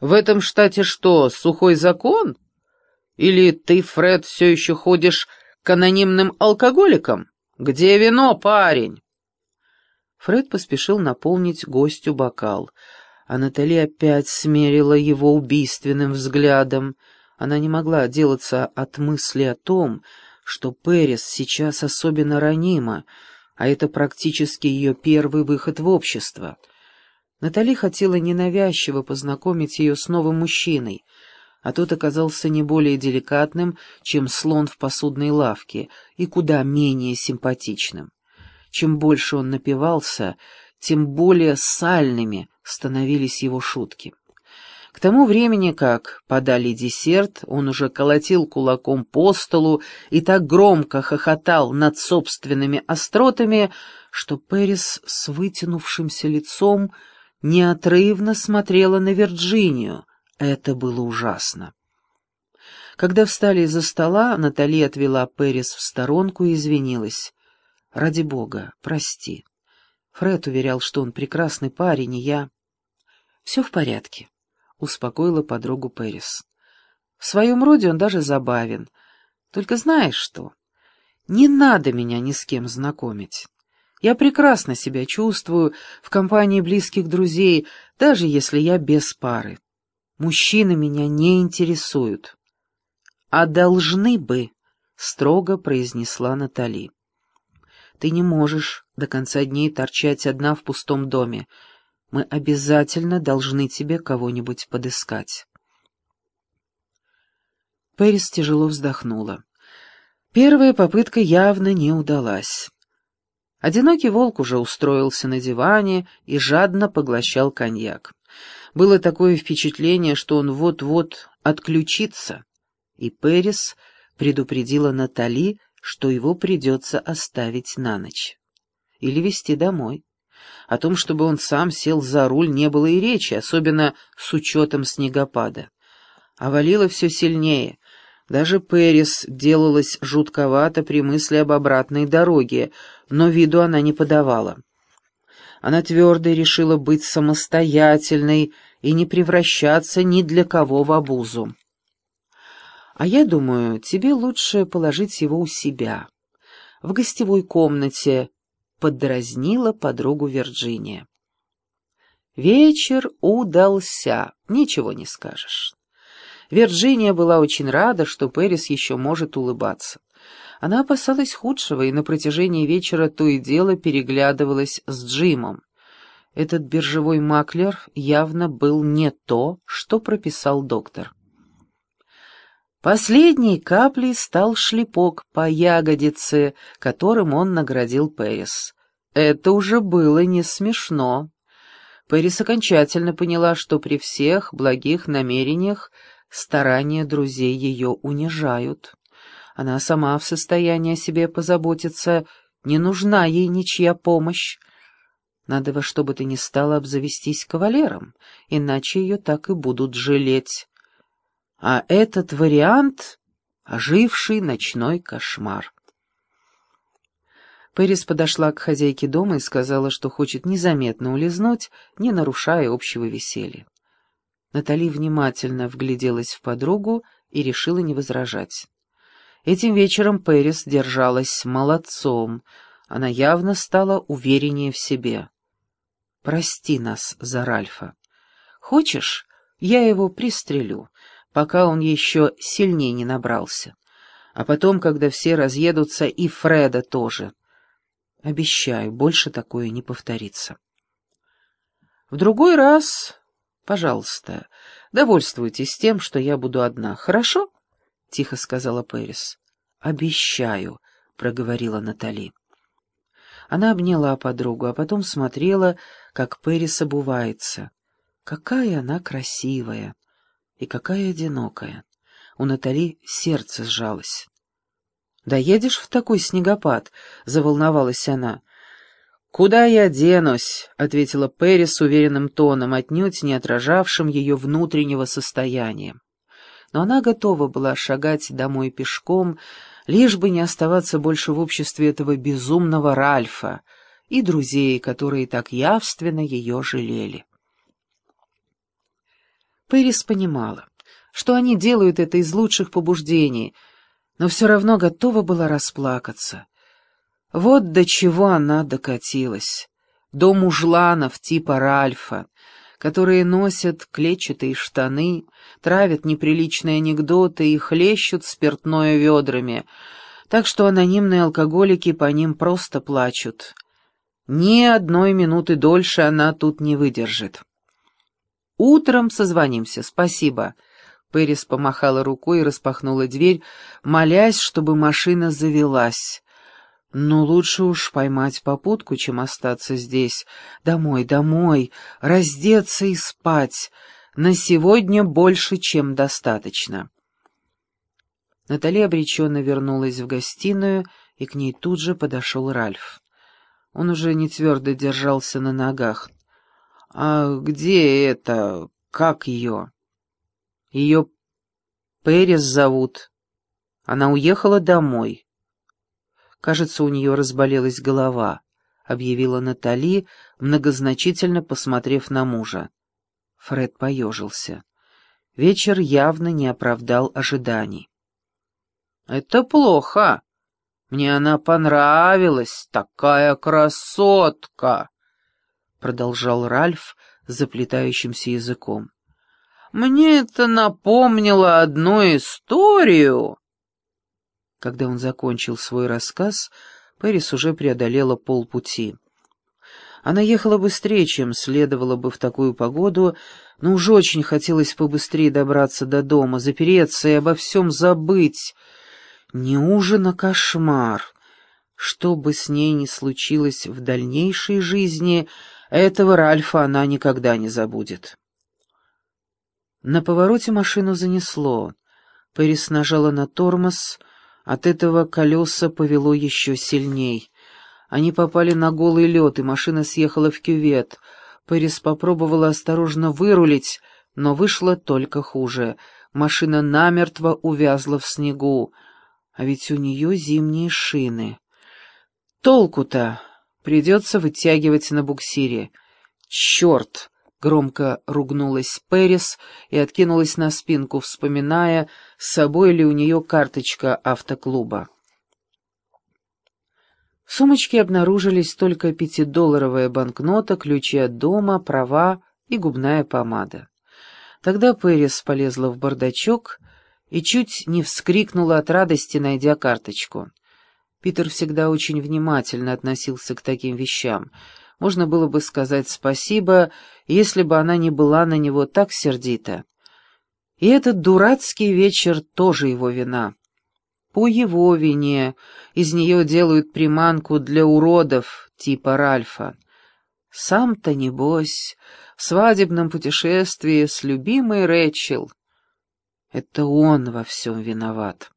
В этом штате что, сухой закон? Или ты, Фред, все еще ходишь к анонимным алкоголикам? Где вино, парень?» Фред поспешил наполнить гостю бокал, а Натали опять смерила его убийственным взглядом. Она не могла отделаться от мысли о том, что Перес сейчас особенно ранима, а это практически ее первый выход в общество. Натали хотела ненавязчиво познакомить ее с новым мужчиной, а тот оказался не более деликатным, чем слон в посудной лавке, и куда менее симпатичным. Чем больше он напивался, тем более сальными становились его шутки. К тому времени, как подали десерт, он уже колотил кулаком по столу и так громко хохотал над собственными остротами, что Пэрис с вытянувшимся лицом неотрывно смотрела на Вирджинию. Это было ужасно. Когда встали из-за стола, Натали отвела Пэрис в сторонку и извинилась. «Ради бога, прости. Фред уверял, что он прекрасный парень, и я...» «Все в порядке». — успокоила подругу Пэрис. «В своем роде он даже забавен. Только знаешь что? Не надо меня ни с кем знакомить. Я прекрасно себя чувствую в компании близких друзей, даже если я без пары. Мужчины меня не интересуют». «А должны бы», — строго произнесла Натали. «Ты не можешь до конца дней торчать одна в пустом доме. Мы обязательно должны тебе кого-нибудь подыскать. Пэрис тяжело вздохнула. Первая попытка явно не удалась. Одинокий волк уже устроился на диване и жадно поглощал коньяк. Было такое впечатление, что он вот-вот отключится, и Пэрис предупредила Натали, что его придется оставить на ночь. Или везти домой. О том, чтобы он сам сел за руль, не было и речи, особенно с учетом снегопада. А валило все сильнее. Даже Пэрис делалась жутковато при мысли об обратной дороге, но виду она не подавала. Она твердо решила быть самостоятельной и не превращаться ни для кого в обузу. «А я думаю, тебе лучше положить его у себя, в гостевой комнате, — поддразнила подругу Вирджиния. Вечер удался, ничего не скажешь. Вирджиния была очень рада, что Пэрис еще может улыбаться. Она опасалась худшего и на протяжении вечера то и дело переглядывалась с Джимом. Этот биржевой маклер явно был не то, что прописал доктор. Последней каплей стал шлепок по ягодице, которым он наградил Пэрис. Это уже было не смешно. Пэрис окончательно поняла, что при всех благих намерениях старания друзей ее унижают. Она сама в состоянии о себе позаботиться, не нужна ей ничья помощь. Надо во что бы то ни стало обзавестись кавалером, иначе ее так и будут жалеть. А этот вариант — оживший ночной кошмар. Пэрис подошла к хозяйке дома и сказала, что хочет незаметно улизнуть, не нарушая общего веселья. Натали внимательно вгляделась в подругу и решила не возражать. Этим вечером Пэрис держалась молодцом, она явно стала увереннее в себе. «Прости нас за Ральфа. Хочешь, я его пристрелю, пока он еще сильнее не набрался. А потом, когда все разъедутся, и Фреда тоже. Обещаю, больше такое не повторится. В другой раз, пожалуйста, довольствуйтесь тем, что я буду одна, хорошо? — тихо сказала Пэрис. «Обещаю», — проговорила Натали. Она обняла подругу, а потом смотрела, как Пэрис обувается. Какая она красивая! И какая одинокая. У Натали сердце сжалось. «Доедешь в такой снегопад?» — заволновалась она. «Куда я денусь?» — ответила Перри с уверенным тоном, отнюдь не отражавшим ее внутреннего состояния. Но она готова была шагать домой пешком, лишь бы не оставаться больше в обществе этого безумного Ральфа и друзей, которые так явственно ее жалели. Пэрис понимала, что они делают это из лучших побуждений, но все равно готова была расплакаться. Вот до чего она докатилась. До мужланов типа Ральфа, которые носят клетчатые штаны, травят неприличные анекдоты и хлещут спиртное ведрами, так что анонимные алкоголики по ним просто плачут. Ни одной минуты дольше она тут не выдержит. «Утром созвонимся, спасибо». Пэрис помахала рукой и распахнула дверь, молясь, чтобы машина завелась. «Но лучше уж поймать попутку, чем остаться здесь. Домой, домой, раздеться и спать. На сегодня больше, чем достаточно». Натали обреченно вернулась в гостиную, и к ней тут же подошел Ральф. Он уже не твердо держался на ногах. «А где это... как ее?» «Ее Пэрис зовут. Она уехала домой». «Кажется, у нее разболелась голова», — объявила Натали, многозначительно посмотрев на мужа. Фред поежился. Вечер явно не оправдал ожиданий. «Это плохо. Мне она понравилась, такая красотка!» продолжал Ральф заплетающимся языком. «Мне это напомнило одну историю». Когда он закончил свой рассказ, Пэрис уже преодолела полпути. Она ехала быстрее, чем следовало бы в такую погоду, но уже очень хотелось побыстрее добраться до дома, запереться и обо всем забыть. Не ужин, а кошмар. Что бы с ней ни случилось в дальнейшей жизни — этого Ральфа она никогда не забудет. На повороте машину занесло. Пэрис нажала на тормоз, от этого колеса повело еще сильней. Они попали на голый лед, и машина съехала в кювет. Пэрис попробовала осторожно вырулить, но вышло только хуже. Машина намертво увязла в снегу, а ведь у нее зимние шины. Толку-то? Придется вытягивать на буксире. «Черт!» — громко ругнулась Пэрис и откинулась на спинку, вспоминая, с собой ли у нее карточка автоклуба. В сумочке обнаружились только пятидолларовая банкнота, ключи от дома, права и губная помада. Тогда Пэрис полезла в бардачок и чуть не вскрикнула от радости, найдя карточку. Питер всегда очень внимательно относился к таким вещам. Можно было бы сказать спасибо, если бы она не была на него так сердита. И этот дурацкий вечер тоже его вина. По его вине из нее делают приманку для уродов типа Ральфа. Сам-то, небось, в свадебном путешествии с любимой Рэчел. Это он во всем виноват.